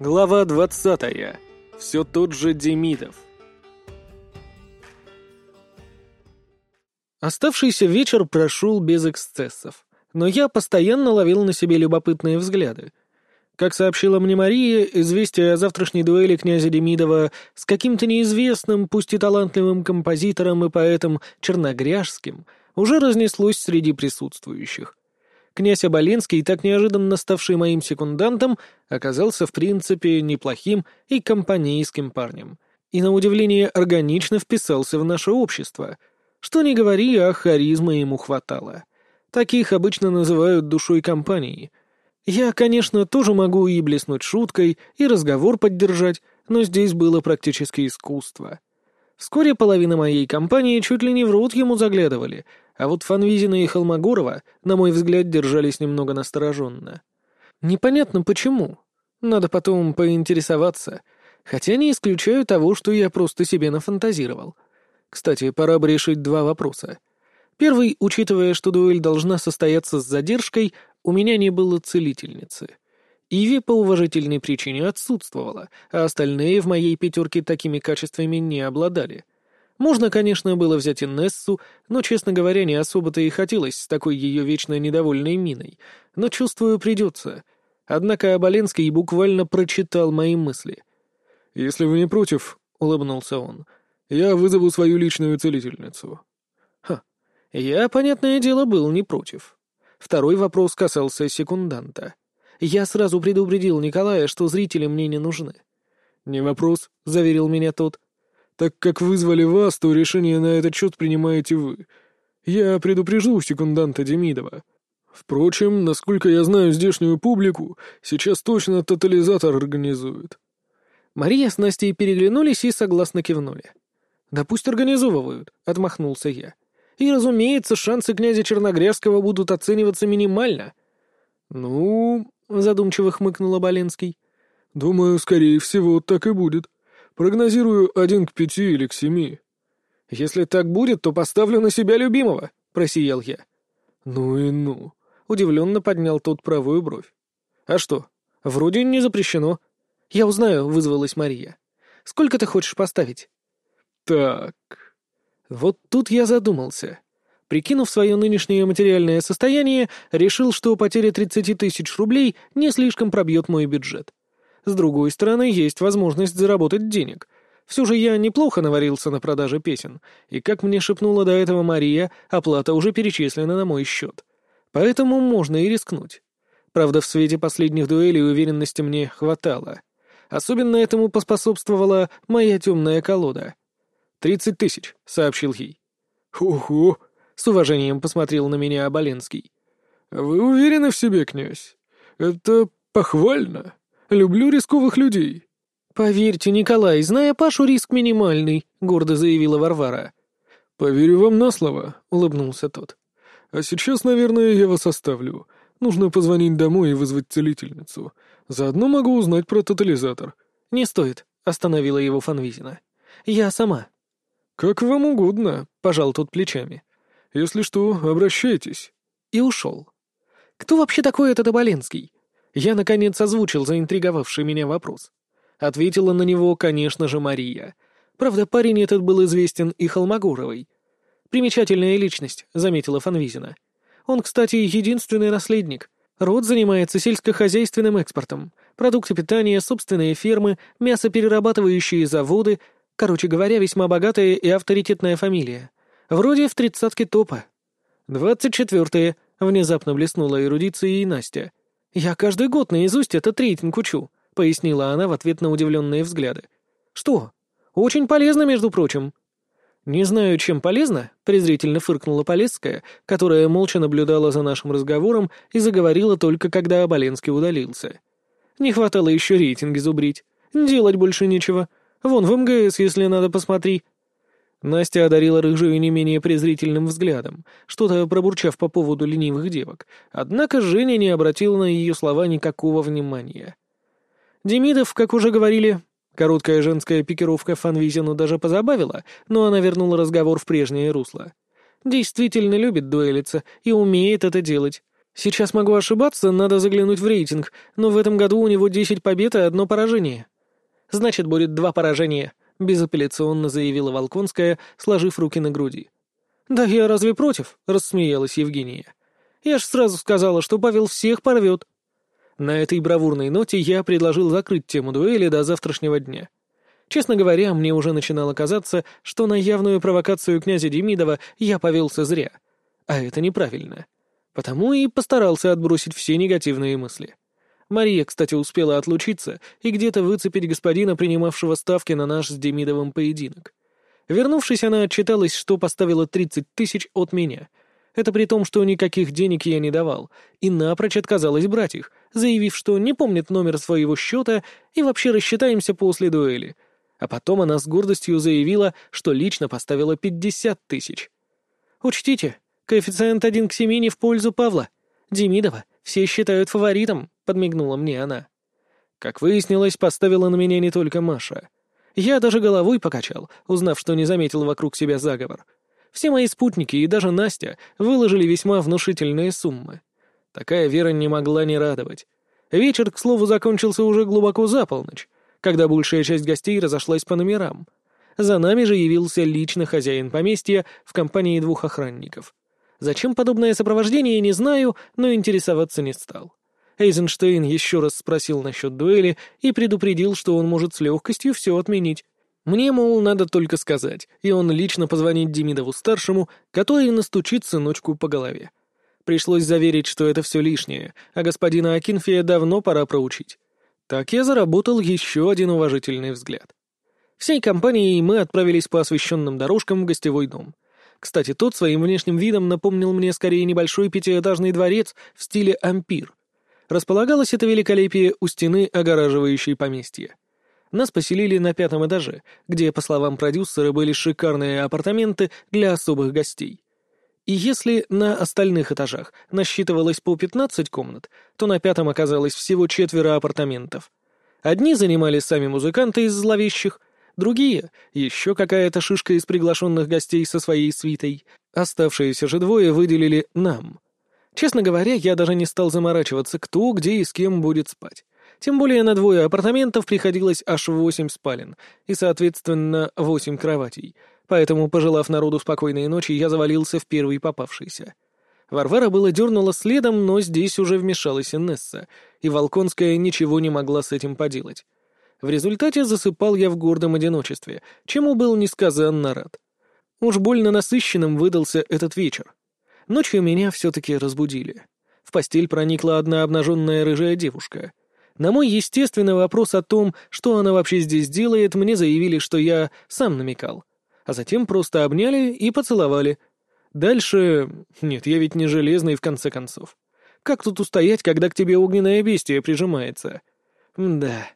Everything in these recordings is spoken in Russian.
Глава 20. Все тот же Демидов. Оставшийся вечер прошел без эксцессов, но я постоянно ловил на себе любопытные взгляды. Как сообщила мне Мария, известие о завтрашней дуэли князя Демидова с каким-то неизвестным, пусть и талантливым композитором и поэтом Черногряжским уже разнеслось среди присутствующих. Князь Оболенский, так неожиданно ставший моим секундантом, оказался в принципе неплохим и компанейским парнем. И, на удивление, органично вписался в наше общество. Что ни говори, а харизмы ему хватало. Таких обычно называют душой компании. Я, конечно, тоже могу и блеснуть шуткой, и разговор поддержать, но здесь было практически искусство. Вскоре половина моей компании чуть ли не в рот ему заглядывали, а вот Фанвизина и Холмогорова, на мой взгляд, держались немного настороженно. Непонятно почему. Надо потом поинтересоваться. Хотя не исключаю того, что я просто себе нафантазировал. Кстати, пора бы решить два вопроса. Первый, учитывая, что дуэль должна состояться с задержкой, у меня не было целительницы. Иви по уважительной причине отсутствовала, а остальные в моей пятерке такими качествами не обладали — можно, конечно, было взять Инессу, но, честно говоря, не особо-то и хотелось с такой ее вечно недовольной миной. Но, чувствую, придется. Однако Оболенский буквально прочитал мои мысли. «Если вы не против», — улыбнулся он, — «я вызову свою личную целительницу». Ха, я, понятное дело, был не против. Второй вопрос касался секунданта. Я сразу предупредил Николая, что зрители мне не нужны. «Не вопрос», — заверил меня тот. Так как вызвали вас, то решение на этот счет принимаете вы. Я предупрежу секунданта Демидова. Впрочем, насколько я знаю здешнюю публику, сейчас точно тотализатор организует». Мария с Настей переглянулись и согласно кивнули. «Да пусть организовывают», — отмахнулся я. «И, разумеется, шансы князя Черногрязского будут оцениваться минимально». «Ну...» — задумчиво хмыкнул Оболенский. «Думаю, скорее всего, так и будет. Прогнозирую один к пяти или к семи. Если так будет, то поставлю на себя любимого, — просиял я. Ну и ну. Удивленно поднял тот правую бровь. А что? Вроде не запрещено. Я узнаю, — вызвалась Мария. Сколько ты хочешь поставить? Так. Вот тут я задумался. Прикинув свое нынешнее материальное состояние, решил, что потеря 30 тысяч рублей не слишком пробьет мой бюджет. С другой стороны, есть возможность заработать денег. Все же я неплохо наварился на продаже песен, и, как мне шепнула до этого Мария, оплата уже перечислена на мой счет. Поэтому можно и рискнуть. Правда, в свете последних дуэлей уверенности мне хватало. Особенно этому поспособствовала моя темная колода. «Тридцать тысяч», — сообщил ей. «Ху-ху», — с уважением посмотрел на меня Оболенский. «Вы уверены в себе, князь? Это похвально». Люблю рисковых людей». «Поверьте, Николай, зная Пашу, риск минимальный», — гордо заявила Варвара. «Поверю вам на слово», — улыбнулся тот. «А сейчас, наверное, я вас оставлю. Нужно позвонить домой и вызвать целительницу. Заодно могу узнать про тотализатор». «Не стоит», — остановила его Фанвизина. «Я сама». «Как вам угодно», — пожал тот плечами. «Если что, обращайтесь». И ушел. «Кто вообще такой этот Оболенский? Я, наконец, озвучил заинтриговавший меня вопрос. Ответила на него, конечно же, Мария. Правда, парень этот был известен и Холмогоровой. «Примечательная личность», — заметила Фанвизина. «Он, кстати, единственный наследник. Род занимается сельскохозяйственным экспортом. Продукты питания, собственные фермы, мясоперерабатывающие заводы. Короче говоря, весьма богатая и авторитетная фамилия. Вроде в тридцатке топа». «Двадцать четвертое», — внезапно блеснула эрудицией Настя. «Я каждый год наизусть этот рейтинг учу», — пояснила она в ответ на удивленные взгляды. «Что? Очень полезно, между прочим». «Не знаю, чем полезно», — презрительно фыркнула Полесская, которая молча наблюдала за нашим разговором и заговорила только когда Оболенский удалился. «Не хватало еще рейтинги зубрить. Делать больше нечего. Вон в МГС, если надо, посмотри. Настя одарила рыжую не менее презрительным взглядом, что-то пробурчав по поводу ленивых девок, однако Женя не обратила на ее слова никакого внимания. Демидов, как уже говорили, короткая женская пикировка Фанвизину даже позабавила, но она вернула разговор в прежнее русло. Действительно любит дуэлиться и умеет это делать. Сейчас могу ошибаться, надо заглянуть в рейтинг, но в этом году у него 10 побед и одно поражение. Значит, будет два поражения, безапелляционно заявила Волконская, сложив руки на груди. Да я разве против? рассмеялась Евгения. Я ж сразу сказала, что Павел всех порвет. На этой бравурной ноте я предложил закрыть тему дуэли до завтрашнего дня. Честно говоря, мне уже начинало казаться, что на явную провокацию князя Демидова я повелся зря. А это неправильно. Потому и постарался отбросить все негативные мысли. Мария, кстати, успела отлучиться и где-то выцепить господина, принимавшего ставки на наш с Демидовым поединок. Вернувшись, она отчиталась, что поставила 30 тысяч от меня. Это при том, что никаких денег я не давал, и напрочь отказалась брать их, заявив, что не помнит номер своего счета и вообще рассчитаемся после дуэли — а потом она с гордостью заявила, что лично поставила 50 тысяч. «Учтите, коэффициент 1 к 7 не в пользу Павла. Демидова все считают фаворитом», — подмигнула мне она. Как выяснилось, поставила на меня не только Маша. Я даже головой покачал, узнав, что не заметил вокруг себя заговор. Все мои спутники и даже Настя выложили весьма внушительные суммы. Такая вера не могла не радовать. Вечер, к слову, закончился уже глубоко за полночь, когда большая часть гостей разошлась по номерам. За нами же явился лично хозяин поместья в компании двух охранников. Зачем подобное сопровождение, не знаю, но интересоваться не стал. Эйзенштейн еще раз спросил насчет дуэли и предупредил, что он может с легкостью все отменить. Мне, мол, надо только сказать, и он лично позвонит Демидову-старшему, который настучит сыночку по голове. Пришлось заверить, что это все лишнее, а господина Акинфия давно пора проучить. Так я заработал еще один уважительный взгляд. Всей компанией мы отправились по освещенным дорожкам в гостевой дом. Кстати, тот своим внешним видом напомнил мне скорее небольшой пятиэтажный дворец в стиле ампир. Располагалось это великолепие у стены, огораживающей поместье. Нас поселили на пятом этаже, где, по словам продюсера, были шикарные апартаменты для особых гостей. И если на остальных этажах насчитывалось по 15 комнат, то на пятом оказалось всего четверо апартаментов. Одни занимали сами музыканты из зловещих, другие — еще какая-то шишка из приглашенных гостей со своей свитой. Оставшиеся же двое выделили нам. Честно говоря, я даже не стал заморачиваться, кто, где и с кем будет спать. Тем более на двое апартаментов приходилось аж восемь спален и, соответственно, восемь кроватей — Поэтому, пожелав народу спокойной ночи, я завалился в первый попавшийся. Варвара было дернула следом, но здесь уже вмешалась Инесса, и Волконская ничего не могла с этим поделать. В результате засыпал я в гордом одиночестве, чему был несказанно рад. Уж больно насыщенным выдался этот вечер. Ночью меня все-таки разбудили. В постель проникла одна обнаженная рыжая девушка. На мой естественный вопрос о том, что она вообще здесь делает, мне заявили, что я сам намекал а затем просто обняли и поцеловали. Дальше... Нет, я ведь не железный, в конце концов. Как тут устоять, когда к тебе огненное бестие прижимается? Да,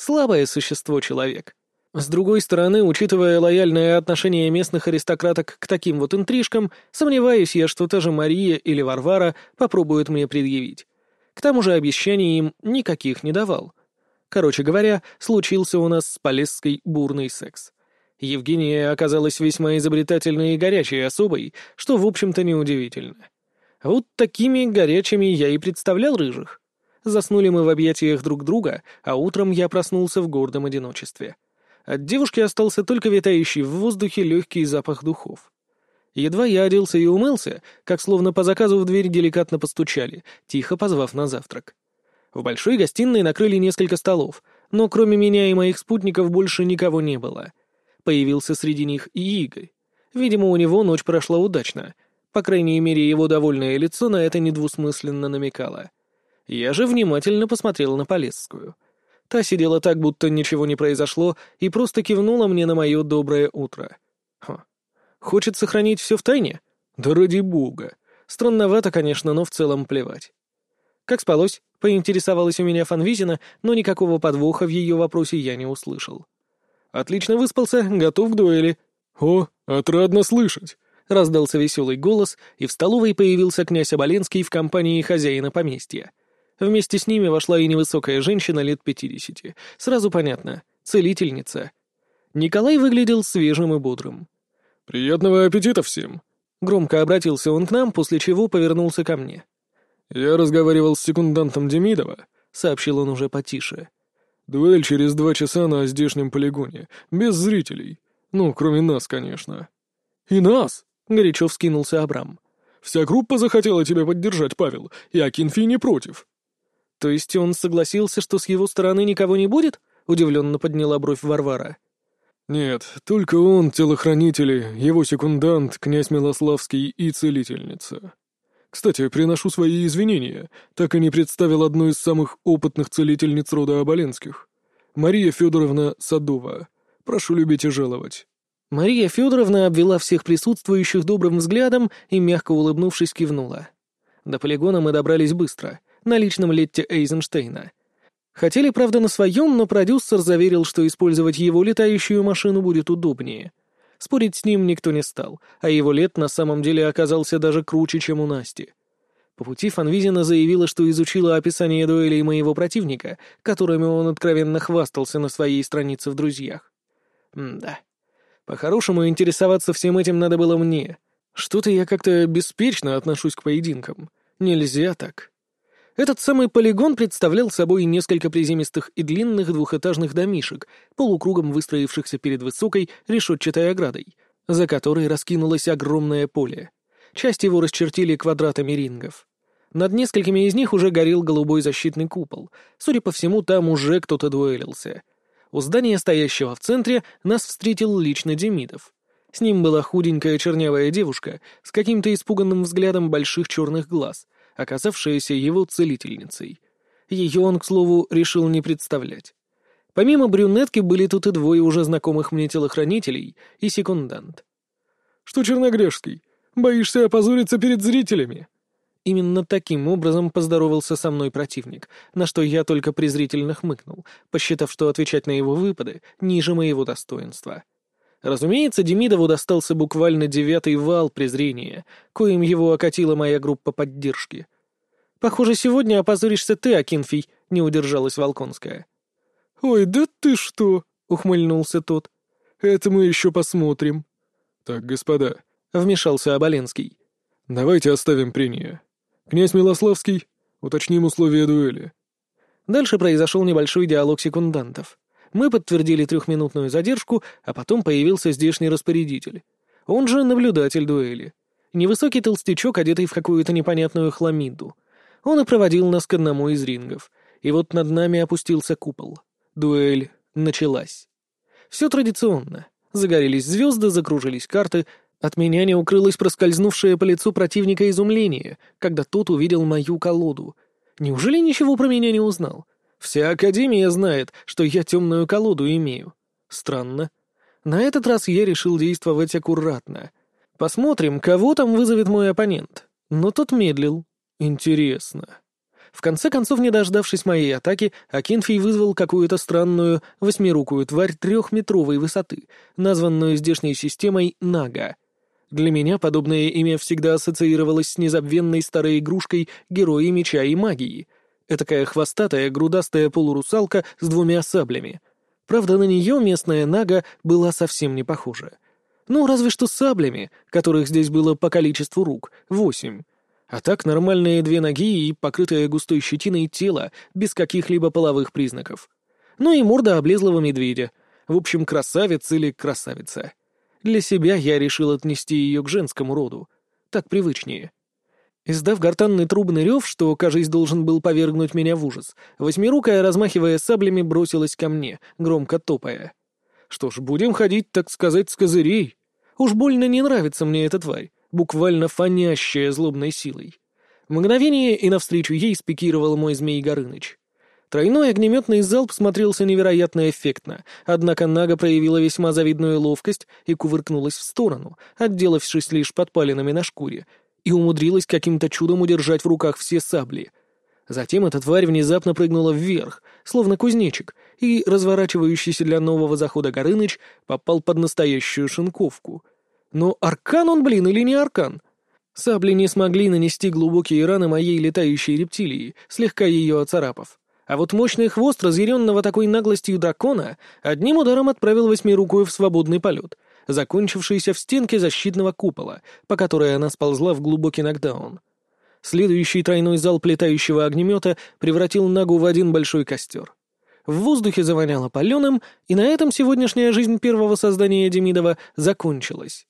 слабое существо человек. С другой стороны, учитывая лояльное отношение местных аристократок к таким вот интрижкам, сомневаюсь я, что та же Мария или Варвара попробуют мне предъявить. К тому же обещаний им никаких не давал. Короче говоря, случился у нас с Полесской бурный секс. Евгения оказалась весьма изобретательной и горячей особой, что, в общем-то, неудивительно. Вот такими горячими я и представлял рыжих. Заснули мы в объятиях друг друга, а утром я проснулся в гордом одиночестве. От девушки остался только витающий в воздухе легкий запах духов. Едва я оделся и умылся, как словно по заказу в дверь деликатно постучали, тихо позвав на завтрак. В большой гостиной накрыли несколько столов, но кроме меня и моих спутников больше никого не было — Появился среди них и Игорь. Видимо, у него ночь прошла удачно. По крайней мере, его довольное лицо на это недвусмысленно намекало. Я же внимательно посмотрел на Полесскую. Та сидела так, будто ничего не произошло, и просто кивнула мне на мое доброе утро. Ха. Хочет сохранить все в тайне? Да ради бога. Странновато, конечно, но в целом плевать. Как спалось? Поинтересовалась у меня Фанвизина, но никакого подвоха в ее вопросе я не услышал. Отлично выспался, готов к дуэли». «О, отрадно слышать!» — раздался веселый голос, и в столовой появился князь Оболенский в компании хозяина поместья. Вместе с ними вошла и невысокая женщина лет пятидесяти. Сразу понятно — целительница. Николай выглядел свежим и бодрым. «Приятного аппетита всем!» Громко обратился он к нам, после чего повернулся ко мне. «Я разговаривал с секундантом Демидова», — сообщил он уже потише. «Дуэль через два часа на здешнем полигоне, без зрителей. Ну, кроме нас, конечно». «И нас!» — горячо вскинулся Абрам. «Вся группа захотела тебя поддержать, Павел, и Акинфи не против». «То есть он согласился, что с его стороны никого не будет?» — удивленно подняла бровь Варвара. «Нет, только он, телохранители, его секундант, князь Милославский и целительница. Кстати, приношу свои извинения, так и не представил одну из самых опытных целительниц рода Оболенских. Мария Федоровна Садова. Прошу любить и жаловать». Мария Федоровна обвела всех присутствующих добрым взглядом и, мягко улыбнувшись, кивнула. До полигона мы добрались быстро, на личном летте Эйзенштейна. Хотели, правда, на своем, но продюсер заверил, что использовать его летающую машину будет удобнее — Спорить с ним никто не стал, а его лет на самом деле оказался даже круче, чем у Насти. По пути Фанвизина заявила, что изучила описание дуэлей моего противника, которыми он откровенно хвастался на своей странице в «Друзьях». М да. По-хорошему, интересоваться всем этим надо было мне. Что-то я как-то беспечно отношусь к поединкам. Нельзя так. Этот самый полигон представлял собой несколько приземистых и длинных двухэтажных домишек, полукругом выстроившихся перед высокой решетчатой оградой, за которой раскинулось огромное поле. Часть его расчертили квадратами рингов. Над несколькими из них уже горел голубой защитный купол. Судя по всему, там уже кто-то дуэлился. У здания, стоящего в центре, нас встретил лично Демидов. С ним была худенькая чернявая девушка с каким-то испуганным взглядом больших черных глаз — оказавшаяся его целительницей. Ее он, к слову, решил не представлять. Помимо брюнетки были тут и двое уже знакомых мне телохранителей и секундант. «Что, Черногрешский, боишься опозориться перед зрителями?» Именно таким образом поздоровался со мной противник, на что я только презрительно хмыкнул, посчитав, что отвечать на его выпады ниже моего достоинства. Разумеется, Демидову достался буквально девятый вал презрения, коим его окатила моя группа поддержки. «Похоже, сегодня опозоришься ты, Акинфий», — не удержалась Волконская. «Ой, да ты что!» — ухмыльнулся тот. «Это мы еще посмотрим». «Так, господа», — вмешался Оболенский. «Давайте оставим прения. Князь Милославский, уточним условия дуэли». Дальше произошел небольшой диалог секундантов. Мы подтвердили трехминутную задержку, а потом появился здешний распорядитель. Он же наблюдатель дуэли. Невысокий толстячок, одетый в какую-то непонятную хламиду. Он и проводил нас к одному из рингов. И вот над нами опустился купол. Дуэль началась. Все традиционно. Загорелись звезды, закружились карты. От меня не укрылось проскользнувшее по лицу противника изумление, когда тот увидел мою колоду. Неужели ничего про меня не узнал? Вся Академия знает, что я темную колоду имею. Странно. На этот раз я решил действовать аккуратно. Посмотрим, кого там вызовет мой оппонент. Но тот медлил. Интересно. В конце концов, не дождавшись моей атаки, Акинфий вызвал какую-то странную восьмирукую тварь трехметровой высоты, названную здешней системой Нага. Для меня подобное имя всегда ассоциировалось с незабвенной старой игрушкой героя меча и магии — Этакая хвостатая, грудастая полурусалка с двумя саблями. Правда, на нее местная Нага была совсем не похожа. Ну, разве что саблями, которых здесь было по количеству рук, восемь. А так нормальные две ноги и покрытое густой щетиной тело, без каких-либо половых признаков. Ну и морда облезлого медведя. В общем, красавец или красавица. Для себя я решил отнести ее к женскому роду. Так привычнее. Издав гортанный трубный рев, что, кажись, должен был повергнуть меня в ужас, восьмирукая, размахивая саблями, бросилась ко мне, громко топая. Что ж, будем ходить, так сказать, с козырей. Уж больно не нравится мне эта тварь, буквально фонящая злобной силой. мгновение и навстречу ей спикировал мой змей Горыныч. Тройной огнеметный залп смотрелся невероятно эффектно, однако Нага проявила весьма завидную ловкость и кувыркнулась в сторону, отделавшись лишь подпалинами на шкуре, и умудрилась каким-то чудом удержать в руках все сабли. Затем эта тварь внезапно прыгнула вверх, словно кузнечик, и разворачивающийся для нового захода Горыныч попал под настоящую шинковку. Но аркан он, блин, или не аркан? Сабли не смогли нанести глубокие раны моей летающей рептилии, слегка ее оцарапав. А вот мощный хвост разъяренного такой наглостью дракона одним ударом отправил восьмирукую в свободный полет — закончившийся в стенке защитного купола, по которой она сползла в глубокий нокдаун. Следующий тройной залп летающего огнемета превратил Нагу в один большой костер. В воздухе завоняло паленым, и на этом сегодняшняя жизнь первого создания Демидова закончилась.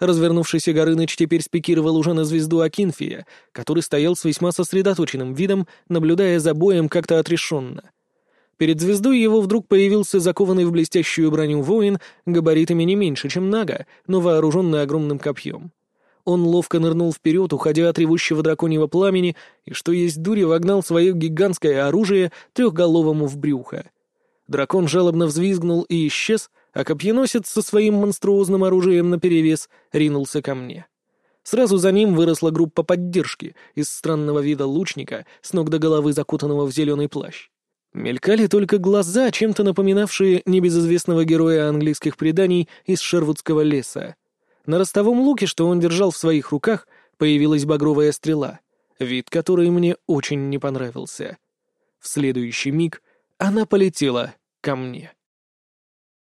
Развернувшийся Горыныч теперь спикировал уже на звезду Акинфия, который стоял с весьма сосредоточенным видом, наблюдая за боем как-то отрешенно. Перед звездой его вдруг появился закованный в блестящую броню воин, габаритами не меньше, чем Нага, но вооруженный огромным копьем. Он ловко нырнул вперед, уходя от ревущего драконьего пламени, и что есть дури вогнал свое гигантское оружие трехголовому в брюхо. Дракон жалобно взвизгнул и исчез, а копьеносец со своим монструозным оружием наперевес ринулся ко мне. Сразу за ним выросла группа поддержки из странного вида лучника, с ног до головы закутанного в зеленый плащ. Мелькали только глаза, чем-то напоминавшие небезызвестного героя английских преданий из Шервудского леса. На ростовом луке, что он держал в своих руках, появилась багровая стрела, вид которой мне очень не понравился. В следующий миг она полетела ко мне.